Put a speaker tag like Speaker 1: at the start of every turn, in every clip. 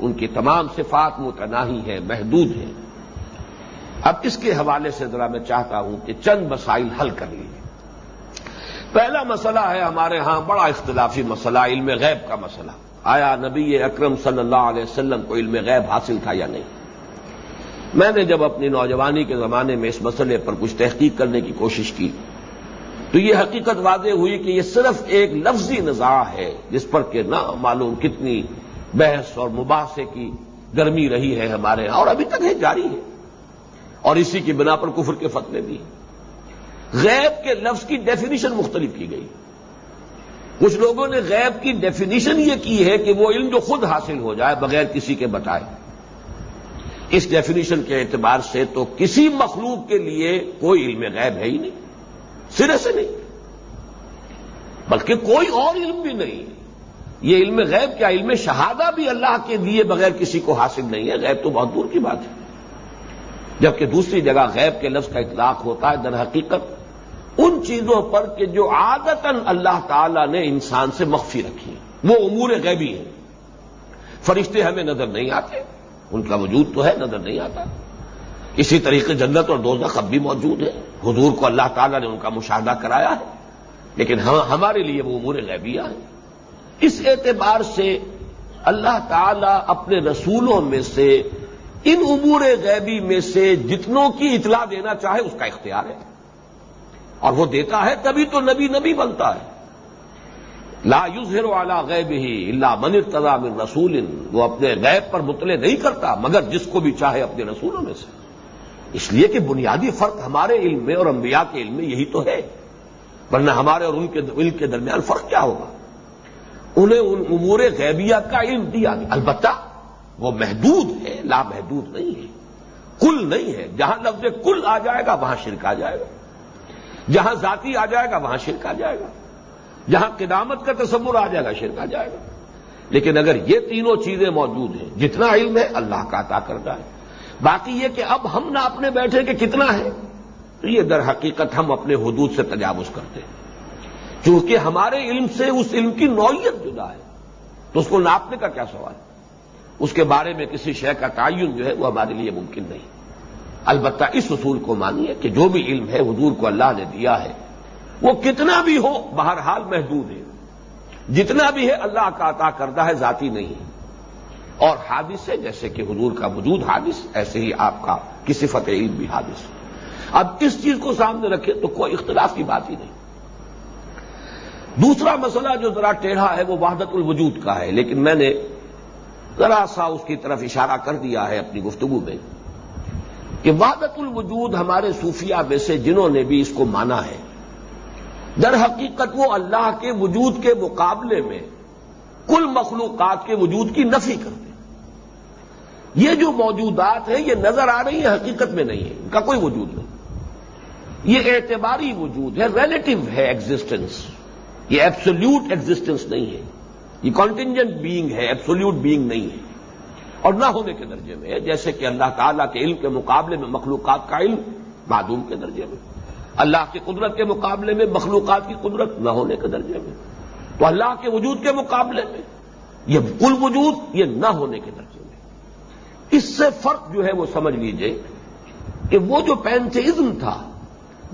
Speaker 1: ان کی تمام صفات متناہی ہیں، محدود ہیں۔ اب اس کے حوالے سے ذرا میں چاہتا ہوں کہ چند مسائل حل کر لیجیے پہلا مسئلہ ہے ہمارے ہاں بڑا اختلافی مسئلہ، علم غیب کا مسئلہ۔ آیا نبی اکرم صلی اللہ علیہ وسلم کو علم غیب حاصل تھا یا نہیں؟ میں نے جب اپنی نوجوانی کے زمانے میں اس مسئلے پر کچھ تحقیق کرنے کی کوشش کی، تو یہ حقیقت واضح ہوئی کہ یہ صرف ایک لفظی نظام ہے جس پر کہ نہ معلوم کتنی بحث اور مباحثے کی گرمی رہی ہے ہمارے ہاں اور ابھی تک ہے، جاری ہے۔ اور اسی کی بنا پر کفر کے فتوے بھی غیب کے لفظ کی ڈیفینیشن مختلف کی گئی۔ کچھ لوگوں نے غیب کی ڈیفینیشن یہ کی ہے کہ وہ علم جو خود حاصل ہو جائے بغیر کسی کے بتائے۔ اس ڈیفینیشن کے اعتبار سے تو کسی مخلوق کے لیے کوئی علم غیب ہے ہی نہیں۔ سرے سے نہیں۔ بلکہ کوئی اور علم بھی نہیں۔ یہ علم غیب کیا؟ علم شہادہ بھی اللہ کے لیے بغیر کسی کو حاصل نہیں ہے۔ غیب تو بہت دور کی بات ہے۔ جبکہ دوسری جگہ غیب کے لفظ کا اطلاق ہوتا ہے در حقیقت، ان چیزوں پر کہ جو عادتاً اللہ تعالی نے انسان سے مخفی رکھی وہ امور غیبی ہیں۔ فرشتے ہمیں نظر نہیں آتے۔ ان کا وجود تو ہے، نظر نہیں آتا۔ اسی طریقے جنت اور دوزخ اب بھی موجود ہے حضور کو اللہ تعالیٰ نے ان کا مشاہدہ کرایا ہے۔ لیکن ہاں، ہمارے لیے وہ امور غیبیہ ہیں۔ اس اعتبار سے اللہ تعالی اپنے رسولوں میں سے، ان امور غیبی میں سے جتنوں کی اطلاع دینا چاہے اس کا اختیار ہے۔ اور وہ دیتا ہے تبھی تو نبی نبی بنتا ہے۔ لا یوزر والا غیب ہی اللہ من من رسول، وہ اپنے غیب پر مطلع نہیں کرتا مگر جس کو بھی چاہے اپنے رسولوں میں سے۔ اس لیے کہ بنیادی فرق ہمارے علم میں اور انبیاء کے علم میں یہی تو ہے۔ ورنہ ہمارے اور ان کے علم کے درمیان فرق کیا ہوگا؟ انہیں ان امور غیبیہ کا علم دیا گیا۔ البتہ وہ محدود ہے، لامحدود نہیں ہے۔ کل نہیں ہے۔ جہاں لفظ کل آ جائے گا، وہاں شرک آ جائے گا۔ جہاں ذاتی آ جائے گا، وہاں شرک آ جائے گا۔ جہاں قدامت کا تصور آ جائے گا، شرک آ جائے گا۔ لیکن اگر یہ تینوں چیزیں موجود ہیں، جتنا علم ہے، اللہ کا عطا کرتا ہے۔ باقی یہ کہ اب ہم نہ اپنے بیٹھے کہ کتنا ہے، تو یہ در حقیقت ہم اپنے حدود سے تجاوز کرتے ہیں۔ چونکہ ہمارے علم سے اس علم کی نوعیت جدا ہے۔ تو اس کو ناپنے کا کیا سوال؟ ہے اس کے بارے میں کسی شے کا تعین جو ہے وہ ہمارے لیے ممکن نہیں۔ البتہ اس اصول کو مانیے کہ جو بھی علم ہے، حضور کو اللہ نے دیا ہے۔ وہ کتنا بھی ہو، بہرحال محدود ہے۔ جتنا بھی ہے، اللہ کا عطا کردہ ہے، ذاتی نہیں ہے۔ اور حادث ہے جیسے کہ حضور کا وجود حادث، ایسے ہی آپ کا کسی فتح عید بھی حادث۔ اب اس چیز کو سامنے رکھے تو کوئی اختلاف کی بات ہی نہیں۔ دوسرا مسئلہ جو ذرا ٹیڑھا ہے وہ وحدت الوجود کا ہے، لیکن میں نے ذرا سا اس کی طرف اشارہ کر دیا ہے اپنی گفتگو میں کہ وحدت الوجود ہمارے صوفیہ میں سے جنہوں نے بھی اس کو مانا ہے، در حقیقت وہ اللہ کے وجود کے مقابلے میں کل مخلوقات کے وجود کی نفی کرتے یہ جو موجودات ہیں، یہ نظر آ رہی ہیں، حقیقت میں نہیں ہے، ان کا کوئی وجود نہیں۔ یہ اعتباری وجود ہے ریلیٹو ہے ایگزٹنس یہ ایبسولوٹ ایگزٹنس نہیں ہے۔ یہ کانٹینجنٹ بینگ ہے ایبسولوٹ بینگ نہیں ہے۔ اور نہ ہونے کے درجے میں ہے، جیسے کہ اللہ تعالیٰ کے علم کے مقابلے میں مخلوقات کا علم معدوم کے درجے میں۔ اللہ کی قدرت کے مقابلے میں مخلوقات کی قدرت نہ ہونے کے درجے میں۔ تو اللہ کے وجود کے مقابلے میں یہ کل وجود یہ نہ ہونے کے درجے میں۔ اس سے فرق جو ہے وہ سمجھ لیجیے کہ وہ جو پینتھئزم تھا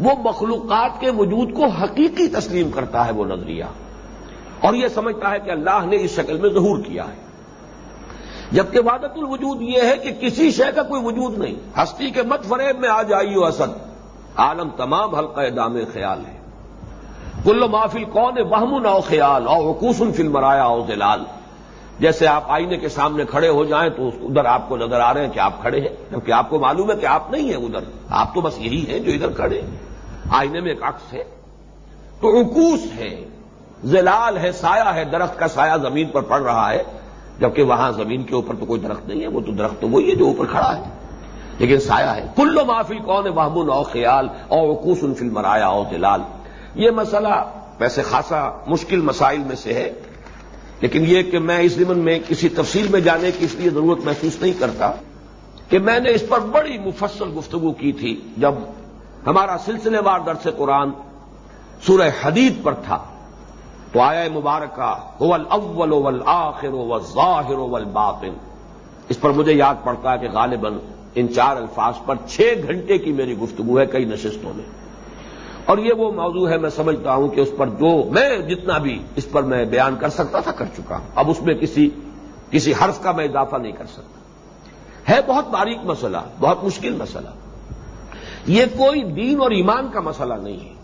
Speaker 1: وہ مخلوقات کے وجود کو حقیقی تسلیم کرتا ہے وہ نظریہ۔ اور یہ سمجھتا ہے کہ اللہ نے اس شکل میں ظہور کیا ہے۔ جبکہ وادت الوجود یہ ہے کہ کسی شے کا کوئی وجود نہیں۔ ہستی کے مت فریب میں آ جائیے اسد۔ عالم تمام حلقہ دام خیال ہے۔ کل معافل کون وہم نو خیال اور وقوسن فل مرایا او زلال جیسے آپ آئینے کے سامنے کھڑے ہو جائیں تو ادھر آپ کو نظر آ رہے ہیں کہ آپ کھڑے ہیں۔ جبکہ آپ کو معلوم ہے کہ آپ نہیں ہیں ادھر۔ آپ تو بس یہی ہیں جو ادھر کھڑے ہیں۔ آئینے میں ایک عکس ہے تو عکوس ہے، زلال ہے، سایہ ہے، درخت کا سایہ زمین پر پڑ رہا ہے، جبکہ وہاں زمین کے اوپر تو کوئی درخت نہیں ہے، وہ تو درخت تو وہی ہے جو اوپر کھڑا ہے۔ لیکن سایہ ہے۔ کلو معافی کون ہے وحمن او خیال او وقوس ان فل مرایا او دلال یہ مسئلہ ویسے خاصا مشکل مسائل میں سے ہے، لیکن یہ کہ میں اس زمن میں کسی تفصیل میں جانے کی اس لیے ضرورت محسوس نہیں کرتا کہ میں نے اس پر بڑی مفصل گفتگو کی تھی جب ہمارا سلسلے وار درس قرآن سورہ حدید پر تھا تو آیا مبارکہ اول اول اول آخر اول ظاہر اول باطن اس پر مجھے یاد پڑتا ہے کہ غالباً ان چار الفاظ پر چھ گھنٹے کی میری گفتگو ہے کئی نشستوں میں۔ اور یہ وہ موضوع ہے میں سمجھتا ہوں کہ اس پر جو میں جتنا بھی اس پر میں بیان کر سکتا تھا کر چکا۔ ہوں اب اس میں کسی کسی حرف کا میں اضافہ نہیں کر سکتا۔ ہے بہت باریک مسئلہ، بہت مشکل مسئلہ۔ یہ کوئی دین اور ایمان کا مسئلہ نہیں ہے۔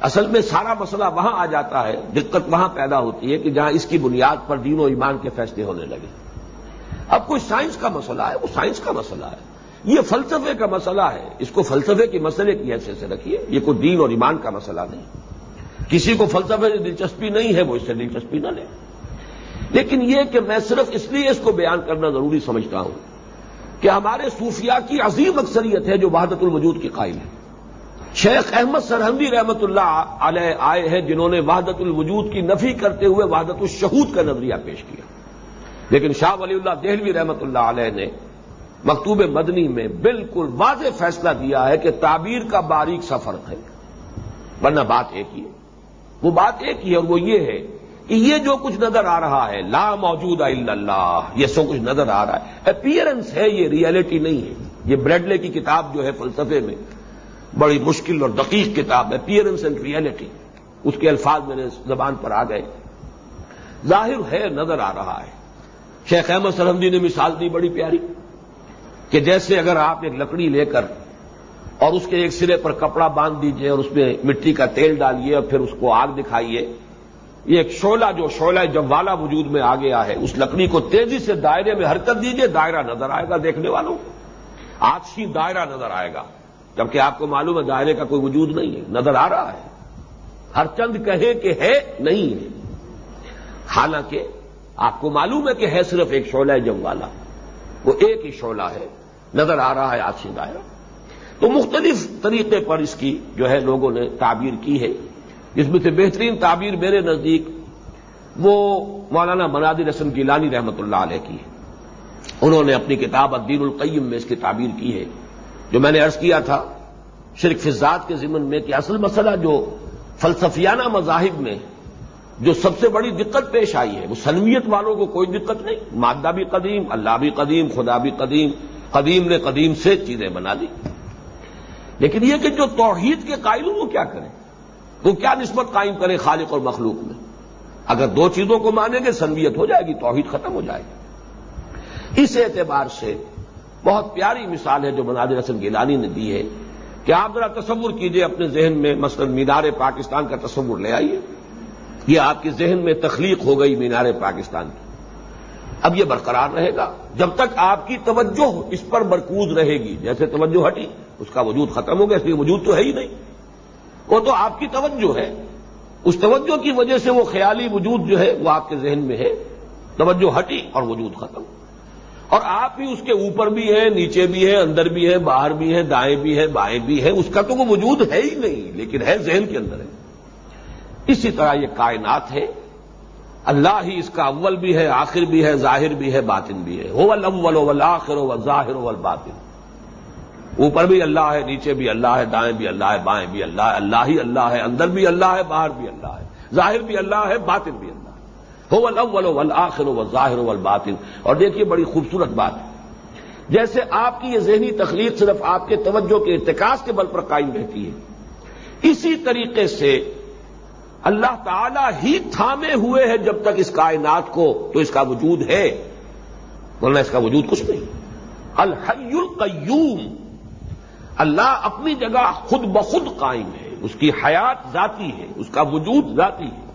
Speaker 1: اصل میں سارا مسئلہ وہاں آ جاتا ہے، دقت وہاں پیدا ہوتی ہے کہ جہاں اس کی بنیاد پر دین و ایمان کے فیصلے ہونے لگے۔ اب کوئی سائنس کا مسئلہ ہے، وہ سائنس کا مسئلہ ہے۔ یہ فلسفے کا مسئلہ ہے۔ اس کو فلسفے کے مسئلے کی حیثیت سے رکھیے، یہ کوئی دین اور ایمان کا مسئلہ نہیں۔ کسی کو فلسفے سے دلچسپی نہیں ہے، وہ اس سے دلچسپی نہ لے۔ لیکن یہ کہ میں صرف اس لیے اس کو بیان کرنا ضروری سمجھتا ہوں۔ کہ ہمارے صوفیاء کی عظیم اکثریت ہے جو وحدت الوجود کی قائل ہے۔ شیخ احمد سرحندی رحمت اللہ علیہ آئے ہیں جنہوں نے وحدت الوجود کی نفی کرتے ہوئے وحدت الشہود کا نظریہ پیش کیا۔ لیکن شاہ ولی اللہ دہلوی رحمت اللہ علیہ نے مکتوب مدنی میں بالکل واضح فیصلہ دیا ہے کہ تعبیر کا باریک سا فرق ہے۔ ورنہ بات ایک ہی ہے۔ وہ بات ایک ہی ہے اور وہ یہ ہے یہ جو کچھ نظر آ رہا ہے، لا موجود اللہ، یہ سو کچھ نظر آ رہا ہے۔ اپیئرنس ہے، یہ ریئلٹی نہیں ہے۔ یہ بریڈلے کی کتاب جو ہے فلسفے میں بڑی مشکل اور دقیق کتاب ہے اپیئرنس اینڈ ریئلٹی اس کے الفاظ میرے زبان پر آ گئے۔ ظاہر ہے، نظر آ رہا ہے۔ شیخ احمد سرحمدی نے مثال دی بڑی پیاری کہ جیسے اگر آپ ایک لکڑی لے کر اور اس کے ایک سرے پر کپڑا باندھ دیجیے اور اس میں مٹی کا تیل ڈالیے اور پھر اس کو آگ دکھائیے یہ ایک شولہ جو شولہ جب والا وجود میں آ گیا ہے، اس لکڑی کو تیزی سے دائرے میں حرکت دیجیے، دائرہ نظر آئے گا دیکھنے والوں۔ آج ہی دائرہ نظر آئے گا، جبکہ آپ کو معلوم ہے دائرے کا کوئی وجود نہیں ہے، نظر آ رہا ہے۔ ہر چند کہے کہ ہے، نہیں ہے۔ حالانکہ آپ کو معلوم ہے کہ ہے صرف ایک شولہ جم والا، وہ ایک ہی شولہ ہے، نظر آ رہا ہے آج دائرہ۔ تو مختلف طریقے پر اس کی جو ہے لوگوں نے تعبیر کی ہے۔ جس میں سے بہترین تعبیر میرے نزدیک وہ مولانا منادی رسم گیلانی رحمت اللہ علیہ کی ہے۔ انہوں نے اپنی کتاب الدین القیم میں اس کی تعبیر کی ہے، جو میں نے عرض کیا تھا، شرک فضاد کے ضمن میں کہ اصل مسئلہ جو فلسفیانہ مذاہب میں جو سب سے بڑی دقت پیش آئی ہے، وہ سنویت والوں کو کوئی دقت نہیں، مادہ بھی قدیم، اللہ بھی قدیم، خدا بھی قدیم قدیم نے قدیم سے چیزیں بنا لی لیکن یہ کہ جو توحید کے قائل ہوں وہ کیا کریں؟ وہ کیا نسبت قائم کریں خالق اور مخلوق میں؟ اگر دو چیزوں کو مانیں گے، سنویت ہو جائے گی، توحید ختم ہو جائے گی۔ اس اعتبار سے بہت پیاری مثال ہے جو مناظر حسن گیلانی نے دی ہے کہ آپ ذرا تصور کیجیے، اپنے ذہن میں مثلا مینار پاکستان کا تصور لے آئیے۔ یہ آپ کے ذہن میں تخلیق ہو گئی مینار پاکستان کی۔ اب یہ برقرار رہے گا۔ جب تک آپ کی توجہ اس پر مرکوز رہے گی، جیسے توجہ ہٹی، اس کا وجود ختم ہو گیا، اس لیے وجود تو ہے ہی نہیں۔ وہ تو آپ کی توجہ ہے۔ اس توجہ کی وجہ سے وہ خیالی وجود جو ہے وہ آپ کے ذہن میں ہے۔ توجہ ہٹی اور وجود ختم۔ اور آپ بھی اس کے اوپر بھی ہیں، نیچے بھی ہیں، اندر بھی ہیں، باہر بھی ہیں، دائیں بھی ہیں، بائیں بھی ہیں۔ اس کا تو وہ وجود ہے ہی نہیں، لیکن ہے ذہن کے اندر ہے۔ اسی طرح یہ کائنات ہے۔ اللہ ہی اس کا اول بھی ہے، آخر بھی ہے، ظاہر بھی ہے، باطن بھی ہے۔ ہو الاول و آخر و ظاہر و باطن اوپر بھی اللہ ہے، نیچے بھی اللہ ہے، دائیں بھی اللہ ہے، بائیں بھی اللہ ہے، اللہ ہی اللہ ہے، اندر بھی اللہ ہے، باہر بھی اللہ ہے، ظاہر بھی اللہ ہے، باطن بھی اللہ ہے۔ ہو الاول و آخر و ظاہر اور دیکھیے بڑی خوبصورت بات ہے۔ جیسے آپ کی یہ ذہنی تخلیق صرف آپ کے توجہ کے ارتکاز کے بل پر قائم رہتی ہے، اسی طریقے سے اللہ تعالی ہی تھامے ہوئے ہے جب تک اس کائنات کو تو اس کا وجود ہے۔ ورنہ اس کا وجود کچھ نہیں۔ الحی القیوم۔ اللہ اپنی جگہ خود بخود قائم ہے۔ اس کی حیات ذاتی ہے، اس کا وجود ذاتی ہے۔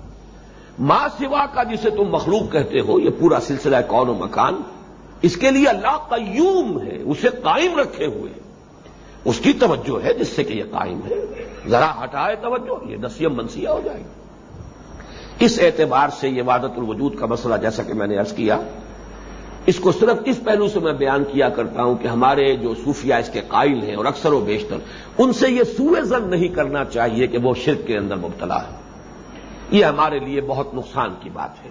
Speaker 1: ماں سوا کا جسے تم مخلوق کہتے ہو، یہ پورا سلسلہ کون و مکان، اس کے لیے اللہ قیوم ہے، اسے قائم رکھے ہوئے۔ اس کی توجہ ہے جس سے کہ یہ قائم ہے۔ ذرا ہٹائے توجہ، یہ نسیم منسیہ ہو جائے گی۔ اس اعتبار سے یہ وادت الوجود کا مسئلہ جیسا کہ میں نے عرض کیا اس کو صرف اس پہلو سے میں بیان کیا کرتا ہوں کہ ہمارے جو صوفیہ اس کے قائل ہیں اور اکثر و بیشتر، ان سے یہ سوئے زن نہیں کرنا چاہیے کہ وہ شرک کے اندر مبتلا ہے یہ ہمارے لیے بہت نقصان کی بات ہے۔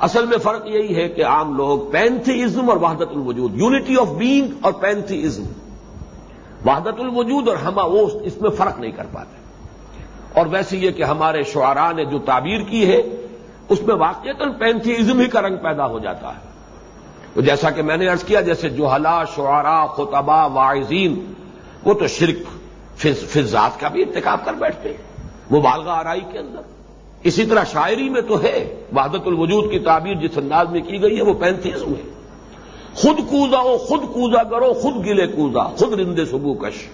Speaker 1: اصل میں فرق یہی ہے کہ عام لوگ پینتھیزم اور وحدت الوجود یونٹی آف بینگ اور پینتھیزم وحدت الوجود اور ہما وہ اس میں فرق نہیں کر پاتے۔ اور ویسے یہ کہ ہمارے شعراء نے جو تعبیر کی ہے، اس میں واقعات پینتھیزم ہی کا رنگ پیدا ہو جاتا ہے۔ جیسا کہ میں نے ارض کیا، جیسے جوہلا شعرا خطبہ واعظین، وہ تو شرک فضات کا بھی انتخاب کر بیٹھتے ہیں، مبالغہ آرائی کے اندر۔ اسی طرح شاعری میں تو ہے، وحدت الوجود کی تعبیر جس انداز میں کی گئی ہے، وہ پینتیزم ہے خود کودا ہو، خود کودا کرو، خود گلے کودا خود رندے سبو کش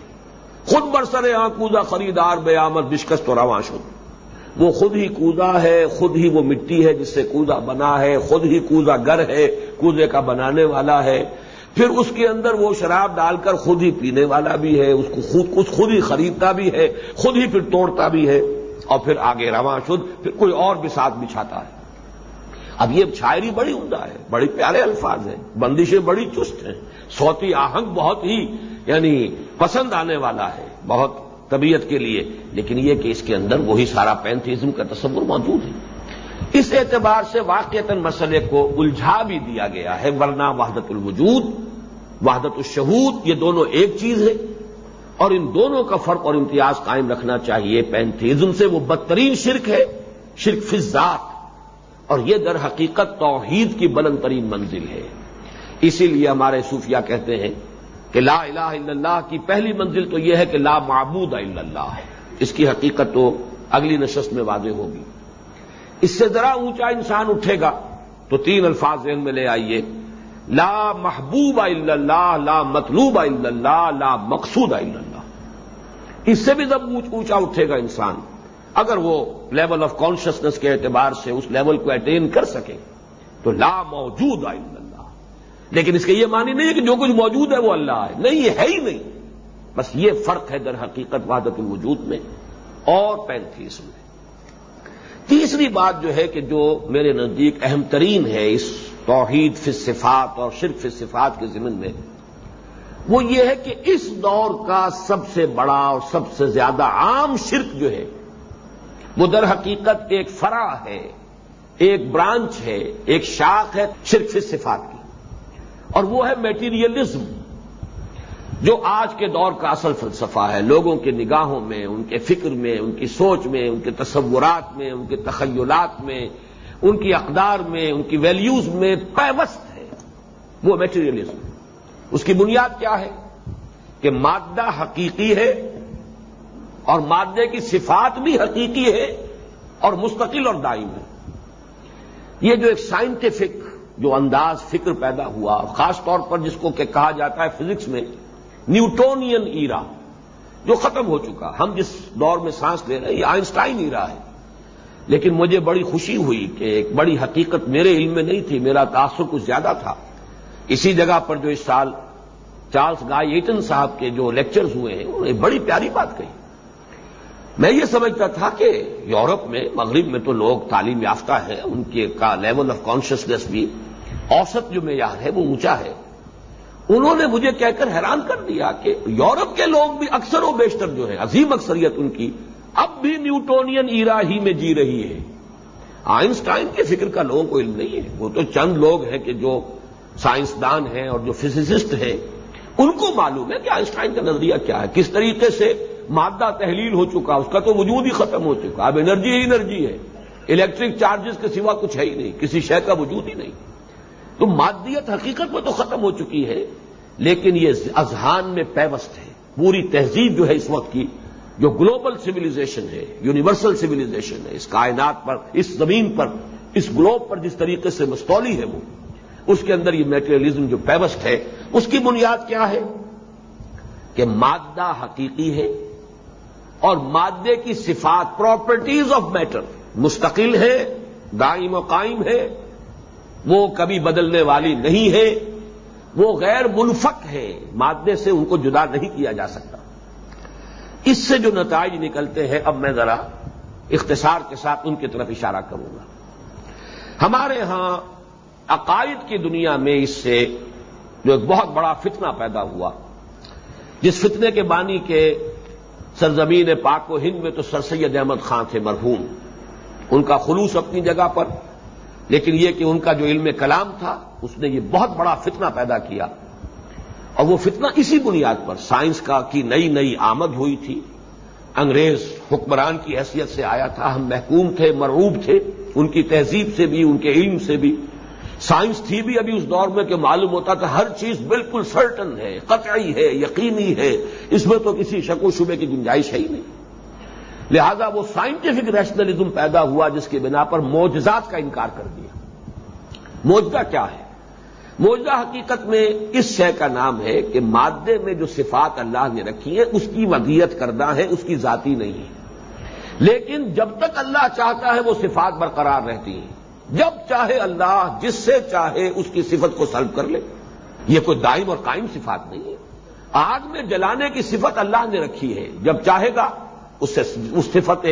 Speaker 1: خود برسرے آ کودا خریدار بے آمد بشکش تو رواں شد۔ وہ خود ہی کودا ہے، خود ہی وہ مٹی ہے جس سے کودا بنا ہے، خود ہی کودا گر ہے کودے کا بنانے والا ہے۔ پھر اس کے اندر وہ شراب ڈال کر خود ہی پینے والا بھی ہے، اس کو خود کچھ خود ہی خریدتا بھی ہے، خود ہی پھر توڑتا بھی ہے۔ اور پھر آگے رواں شد، پھر کوئی اور بھی ساتھ بچھاتا ہے۔ اب یہ شاعری بڑی عمدہ ہے، بڑی پیارے الفاظ ہیں، بندشیں بڑی چست ہیں سوتی آہنگ بہت ہی یعنی پسند آنے والا ہے، بہت طبیعت کے لیے، لیکن یہ کہ اس کے اندر وہی سارا پینتھیزم کا تصور موجود ہے۔ اس اعتبار سے واقع مسئلے کو الجھا بھی دیا گیا ہے۔ ورنہ وحدت الوجود، وحدت الشہود، یہ دونوں ایک چیز ہے۔ اور ان دونوں کا فرق اور امتیاز قائم رکھنا چاہیے۔ پینتھیزم سے وہ بدترین شرک ہے، شرک فضات اور یہ در حقیقت توحید کی بلند ترین منزل ہے۔ اسی لیے ہمارے صوفیہ کہتے ہیں کہ لا الہ الا اللہ کی پہلی منزل تو یہ ہے کہ لا معبود الا اللہ ہے۔ اس کی حقیقت تو اگلی نشست میں واضح ہوگی۔ اس سے ذرا اونچا انسان اٹھے گا تو تین الفاظ ذہن میں لے آئیے۔ لا محبوب الا اللہ، لا مطلوب الا اللہ، لا مقصود الا اللہ۔ اس سے بھی جب اونچا اٹھے گا انسان، اگر وہ لیول آف کانشیسنیس کے اعتبار سے اس لیول کو اٹین کر سکے، تو لا موجود آئی اللہ۔ لیکن اس کے یہ معنی نہیں ہے کہ جو کچھ موجود ہے وہ اللہ ہے۔ نہیں، یہ ہے ہی نہیں۔ بس یہ فرق ہے در حقیقت وحدت الوجود میں اور پینتیس میں۔ تیسری بات جو ہے کہ جو میرے نزدیک اہم ترین ہے اس توحید فی صفات اور شرف فی صفات کے ضمن میں، وہ یہ ہے کہ اس دور کا سب سے بڑا اور سب سے زیادہ عام شرک جو ہے، وہ در حقیقت ایک فرا ہے، ایک برانچ ہے، ایک شاخ ہے شرک صفات کی۔ اور وہ ہے میٹیریلزم، جو آج کے دور کا اصل فلسفہ ہے۔ لوگوں کی نگاہوں میں، ان کے فکر میں، ان کی سوچ میں، ان کے تصورات میں، ان کے تخیلات میں، ان کی اقدار میں، ان کی ویلیوز میں پیوست ہے۔ وہ میٹیریلزم۔ اس کی بنیاد کیا ہے؟ کہ مادہ حقیقی ہے اور مادے کی صفات بھی حقیقی ہے اور مستقل اور دائم ہے۔ یہ جو ایک سائنٹیفک جو انداز فکر پیدا ہوا، خاص طور پر جس کو کہ کہا جاتا ہے فزکس میں، نیوٹونین ایرا جو ختم ہو چکا۔ ہم جس دور میں سانس لے رہے ہیں، یہ آئنسٹائن ایرا ہے۔ لیکن مجھے بڑی خوشی ہوئی کہ ایک بڑی حقیقت میرے علم میں نہیں تھی، میرا تاثر کچھ زیادہ تھا۔ اسی جگہ پر جو اس سال چارلز گائے ایٹن صاحب کے جو لیکچرز ہوئے ہیں، انہوں نے بڑی پیاری بات کہی۔ میں یہ سمجھتا تھا کہ یورپ میں، مغرب میں تو لوگ تعلیم یافتہ ہیں، ان کے کا لیول آف کانشیسنیس بھی اوسط جو معیار ہے، وہ اونچا ہے۔ انہوں نے مجھے کہہ کر حیران کر دیا کہ یورپ کے لوگ بھی اکثر و بیشتر جو ہے عظیم اکثریت ان کی، اب بھی نیوٹونین ایرا ہی میں جی رہی ہے آئنسٹائن کے فکر کا لوگوں کو علم نہیں ہے۔ وہ تو چند لوگ ہیں کہ جو سائنسدان ہیں اور جو فزسسٹ ہیں۔ ان کو معلوم ہے کہ آئنسٹائن کا نظریہ کیا ہے۔ کس طریقے سے مادہ تحلیل ہو چکا، اس کا تو وجود ہی ختم ہو چکا۔ اب انرجی ہی انرجی ہے۔ الیکٹرک چارجز کے سوا کچھ ہے ہی نہیں۔ کسی شے کا وجود ہی نہیں۔ تو مادیت حقیقت میں تو ختم ہو چکی ہے، لیکن یہ اذہان میں پیوست ہے، پوری تہذیب جو ہے اس وقت کی، جو گلوبل سویلائزیشن ہے یونیورسل سویلائزیشن ہے، اس کائنات پر، اس زمین پر، اس گلوب پر جس طریقے سے مستولی ہے وہ، اس کے اندر یہ میٹریلزم جو پیوست ہے، اس کی بنیاد کیا ہے؟ کہ مادہ حقیقی ہے اور مادے کی صفات پراپرٹیز آف میٹر مستقل ہے، دائم و قائم ہے وہ کبھی بدلنے والی نہیں ہے، وہ غیر منفق ہے۔ مادے سے ان کو جدا نہیں کیا جا سکتا۔ اس سے جو نتائج نکلتے ہیں، اب میں ذرا اختصار کے ساتھ ان کی طرف اشارہ کروں گا۔ ہمارے ہاں عقائد کی دنیا میں اس سے جو ایک بہت بڑا فتنہ پیدا ہوا۔ جس فتنے کے بانی کے سرزمین پاک و ہند میں تو سر سید احمد خان تھے مرحوم۔ ان کا خلوص اپنی جگہ پر۔ لیکن یہ کہ ان کا جو علم کلام تھا، اس نے یہ بہت بڑا فتنہ پیدا کیا۔ اور وہ فتنہ اسی بنیاد پر، سائنس کا کی نئی نئی آمد ہوئی تھی۔ انگریز حکمران کی حیثیت سے آیا تھا، ہم محکوم تھے، مرعوب تھے، ان کی تہذیب سے بھی، ان کے علم سے بھی۔ سائنس تھی بھی ابھی اس دور میں کہ معلوم ہوتا تھا ہر چیز بالکل سرٹن ہے، قطعی ہے، یقینی ہے۔ اس میں تو کسی شک و شبے کی گنجائش ہے ہی نہیں۔ لہذا وہ سائنٹیفک ریشنلزم پیدا ہوا جس کی بنا پر موجزات کا انکار کر دیا۔ موجدہ کیا ہے؟ موجودہ حقیقت میں اس شے کا نام ہے کہ مادے میں جو صفات اللہ نے رکھی ہے اس کی ودیت کردہ ہے اس کی ذاتی نہیں ہے لیکن جب تک اللہ چاہتا ہے وہ صفات برقرار رہتی ہیں۔ جب چاہے اللہ جس سے چاہے اس کی صفت کو سلب کر لے۔ یہ کوئی دائم اور قائم صفات نہیں ہے۔ آگ میں جلانے کی صفت اللہ نے رکھی ہے۔ جب چاہے گا اس سے اس صفت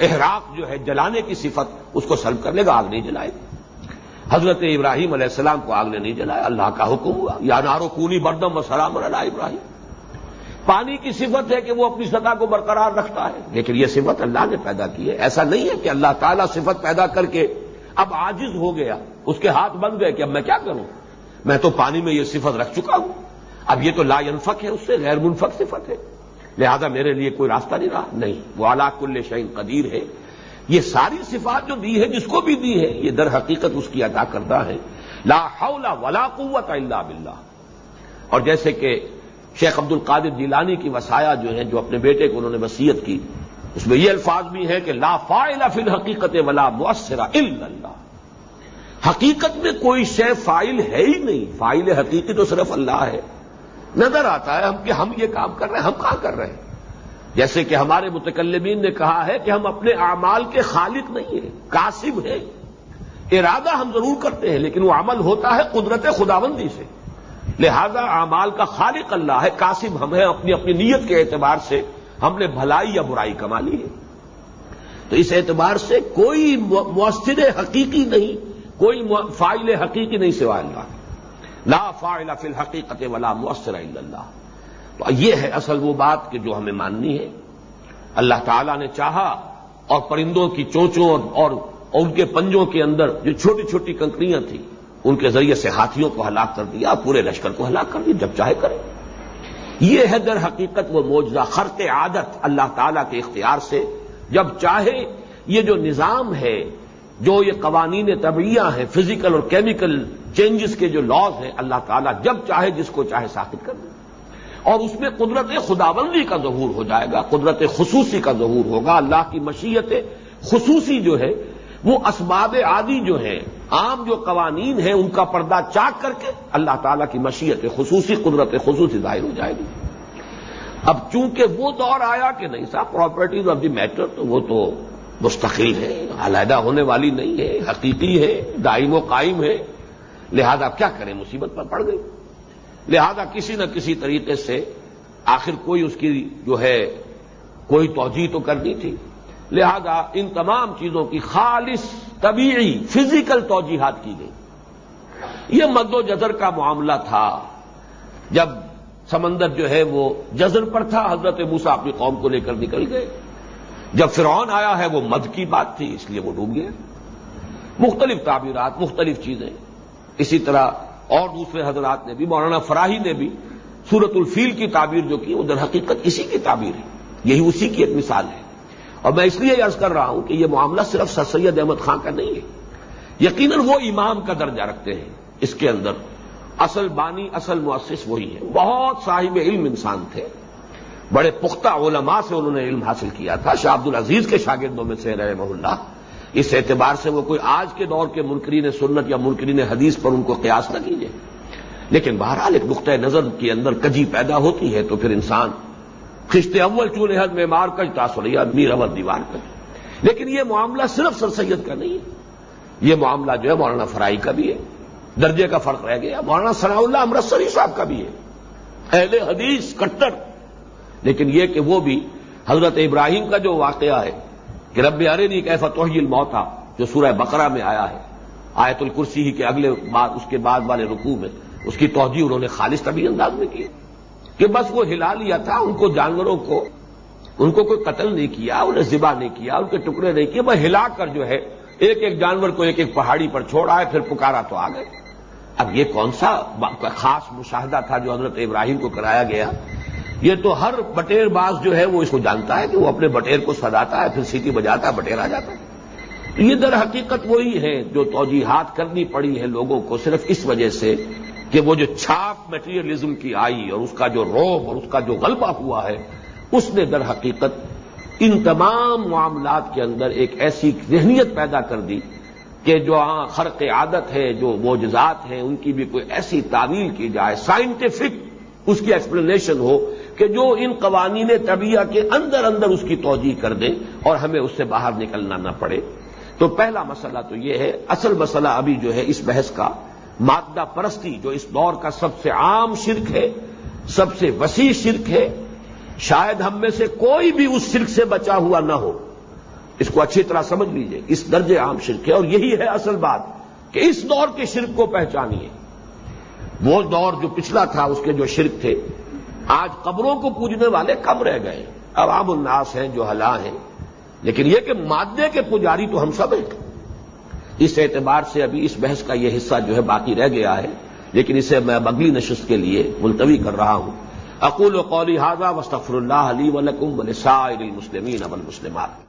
Speaker 1: احراق جو ہے جلانے کی صفت اس کو سلب کر لے گا آگ نہیں جلائے۔ گا حضرت ابراہیم علیہ السلام کو آگ نے نہیں جلایا اللہ کا حکم ہوا۔ یا نارو کونی بردم و سلام اللہ ابراہیم۔ پانی کی صفت ہے کہ وہ اپنی سطح کو برقرار رکھتا ہے۔ لیکن یہ صفت اللہ نے پیدا کی ہے۔ ایسا نہیں ہے کہ اللہ تعالیٰ صفت پیدا کر کے اب آجز ہو گیا، اس کے ہاتھ بن گئے کہ اب میں کیا کروں؟ میں تو پانی میں یہ صفت رکھ چکا ہوں۔ اب یہ تو لا ينفق ہے، اس سے غیر منفق صفت ہے۔ لہذا میرے لیے کوئی راستہ نہیں رہا۔ نہیں، وہ اعلیٰ کل شعین قدیر ہے۔ یہ ساری صفات جو دی ہے جس کو بھی دی ہے یہ در حقیقت اس کی ادا کردہ ہے لا حول ولا قوت الا باللہ۔ اور جیسے کہ شیخ عبد القادر جیلانی کی وسایا جو ہیں، جو اپنے بیٹے کو انہوں نے وسیعت کی، اس میں یہ الفاظ بھی ہے کہ لا فائل فی الحقیقت ولا مؤثر الا اللہ۔ حقیقت میں کوئی شے فائل ہے ہی نہیں۔ فائل حقیقی تو صرف اللہ ہے۔ نظر آتا ہے ہم کہ ہم یہ کام کر رہے ہیں، ہم کہاں کر رہے ہیں؟ جیسے کہ ہمارے متکلمین نے کہا ہے کہ ہم اپنے اعمال کے خالق نہیں ہیں، کاسب ہیں۔ ارادہ ہم ضرور کرتے ہیں، لیکن وہ عمل ہوتا ہے قدرت خداوندی سے۔ لہذا اعمال کا خالق اللہ ہے، کاسب ہم ہیں اپنی اپنی نیت کے اعتبار سے۔ ہم نے بھلائی یا برائی کما لی ہے۔ تو اس اعتبار سے کوئی مؤثر حقیقی نہیں، کوئی فائل حقیقی نہیں سوائے اللہ۔ لا فائل فی الحقیقت ولا مؤثر الا اللہ۔ تو یہ ہے اصل وہ بات کہ جو ہمیں ماننی ہے۔ اللہ تعالیٰ نے چاہا اور پرندوں کی چونچوں اور ان کے پنجوں کے اندر جو چھوٹی چھوٹی کنکریاں تھیں، ان کے ذریعے سے ہاتھیوں کو ہلاک کر دیا، پورے لشکر کو ہلاک کر دیا، جب چاہے کرے۔ یہ ہے در حقیقت وہ موجودہ خرط عادت اللہ تعالیٰ کے اختیار سے۔ جب چاہے، یہ جو نظام ہے، جو یہ قوانین طبعیہ ہیں، فزیکل اور کیمیکل چینجز کے جو لاز ہیں، اللہ تعالیٰ جب چاہے جس کو چاہے ساخت کر دے۔ اور اس میں قدرت خداوندی کا ظہور ہو جائے گا، قدرت خصوصی کا ظہور ہوگا۔ اللہ کی مشیت خصوصی جو ہے، وہ اسباب عادی جو ہیں، عام جو قوانین ہیں، ان کا پردہ چاک کر کے اللہ تعالیٰ کی مشیت خصوصی، قدرت خصوصی ظاہر ہو جائے گی۔ اب چونکہ وہ دور آیا کہ نہیں صاحب پراپرٹیز آف دی میٹر تو وہ تو مستقل ہے علیحدہ ہونے والی نہیں ہے، حقیقی ہے، دائم و قائم ہے۔ لہذا کیا کریں؟ مصیبت پر پڑ گئی لہذا کسی نہ کسی طریقے سے آخر کوئی اس کی جو ہے کوئی توجہ تو کرنی تھی۔ لہذا ان تمام چیزوں کی خالص طبیعی فزیکل توجیحات کی گئی۔ یہ مد و جذر کا معاملہ تھا۔ جب سمندر جو ہے وہ جزر پر تھا، حضرت موسا اپنی قوم کو لے کر نکل گئے۔ جب فرعون آیا ہے، وہ مد کی بات تھی، اس لیے وہ ڈوب گئے۔ مختلف تعبیرات، مختلف چیزیں۔ اسی طرح اور دوسرے حضرات نے بھی، مولانا فراہی نے بھی سورت الفیل کی تعبیر جو کی، وہ در حقیقت اسی کی تعبیر ہے۔ یہی اسی کی ایک مثال ہے۔ اور میں اس لیے عرض کر رہا ہوں کہ یہ معاملہ صرف سر سید احمد خان کا نہیں ہے۔ یقیناً وہ امام کا درجہ رکھتے ہیں اس کے اندر۔ اصل بانی، اصل مؤسس وہی ہے بہت صاحب علم انسان تھے۔ بڑے پختہ علماء سے انہوں نے علم حاصل کیا تھا۔ شاہ عبد العزیز کے شاگردوں میں سے رحمہ اللہ۔ اس اعتبار سے وہ کوئی آج کے دور کے منکرین سنت یا منکرین حدیث پر ان کو قیاس نہ کیجیے لیکن بہرحال ایک نقطۂ نظر کے اندر کجی پیدا ہوتی ہے تو پھر انسان خشتے اول چون حد میں مار کر تاثر میر اول دیوار کر۔ لیکن یہ معاملہ صرف سر سید کا نہیں ہے۔ یہ معاملہ جو ہے مولانا فرائی کا بھی ہے۔ درجے کا فرق رہ گیا۔ مولانا ثناء اللہ امرتسری صاحب کا بھی ہے۔ اہل حدیث کٹر۔ لیکن یہ کہ وہ بھی حضرت ابراہیم کا جو واقعہ ہے کہ رب ارے نہیں کیسا توحیل موتا جو سورہ بقرہ میں آیا ہے۔ آیت الکرسی ہی کے اگلے بعد، اس کے بعد والے رکوع میں، اس کی توجہ انہوں نے خالص طبی انداز میں کی۔ کہ بس وہ ہلا لیا تھا، ان کو جانوروں کو، ان کو کوئی قتل نہیں کیا، انہیں ذبح نہیں کیا، ان کے ٹکڑے نہیں کیے، بس ہلا کر جو ہے، ایک ایک جانور کو ایک ایک پہاڑی پر چھوڑا ہے پھر پکارا تو آ گئے۔ اب یہ کون سا خاص مشاہدہ تھا جو حضرت ابراہیم کو کرایا گیا؟ یہ تو ہر بٹیر باز جو ہے وہ اس کو جانتا ہے کہ وہ اپنے بٹیر کو سجاتا ہے، پھر سیٹی بجاتا ہے، بٹیر آ جاتا ہے۔ یہ در حقیقت وہی ہے جو توجیحات کرنی پڑی ہے لوگوں کو صرف اس وجہ سے کہ وہ جو چھاپ میٹیریلزم کی آئی اور اس کا جو روب اور اس کا جو غلبہ ہوا ہے، اس نے در حقیقت ان تمام معاملات کے اندر ایک ایسی ذہنیت پیدا کر دی کہ جو خرق عادت ہے، جو موجزات ہیں، ان کی بھی کوئی ایسی تعویل کی جائے سائنٹیفک اس کی ایکسپلینیشن ہو کہ جو ان قوانین طبیعہ کے اندر اندر اس کی توجہ کر دیں اور ہمیں اس سے باہر نکلنا نہ پڑے۔ تو پہلا مسئلہ تو یہ ہے، اصل مسئلہ ابھی جو ہے اس بحث کا مادہ پرستی جو اس دور کا سب سے عام شرک ہے، سب سے وسیع شرک ہے، شاید ہم میں سے کوئی بھی اس شرک سے بچا ہوا نہ ہو۔ اس کو اچھی طرح سمجھ لیجیے، اس درجے عام شرک ہے اور یہی ہے اصل بات کہ اس دور کے شرک کو پہچانیے۔ وہ دور جو پچھلا تھا، اس کے جو شرک تھے آج قبروں کو پوجنے والے کم رہ گئے عوام الناس ہیں جو ہلا ہیں۔ لیکن یہ کہ مادے کے پجاری تو ہم سب ہیں۔ اس اعتبار سے ابھی اس بحث کا یہ حصہ جو ہے باقی رہ گیا ہے۔ لیکن اسے میں اگلی نشست کے لیے ملتوی کر رہا ہوں۔ اقول و قولی حاضہ وصطفر اللہ علی ولکم ولسائر المسلمین اب المسلمات